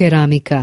cerámica.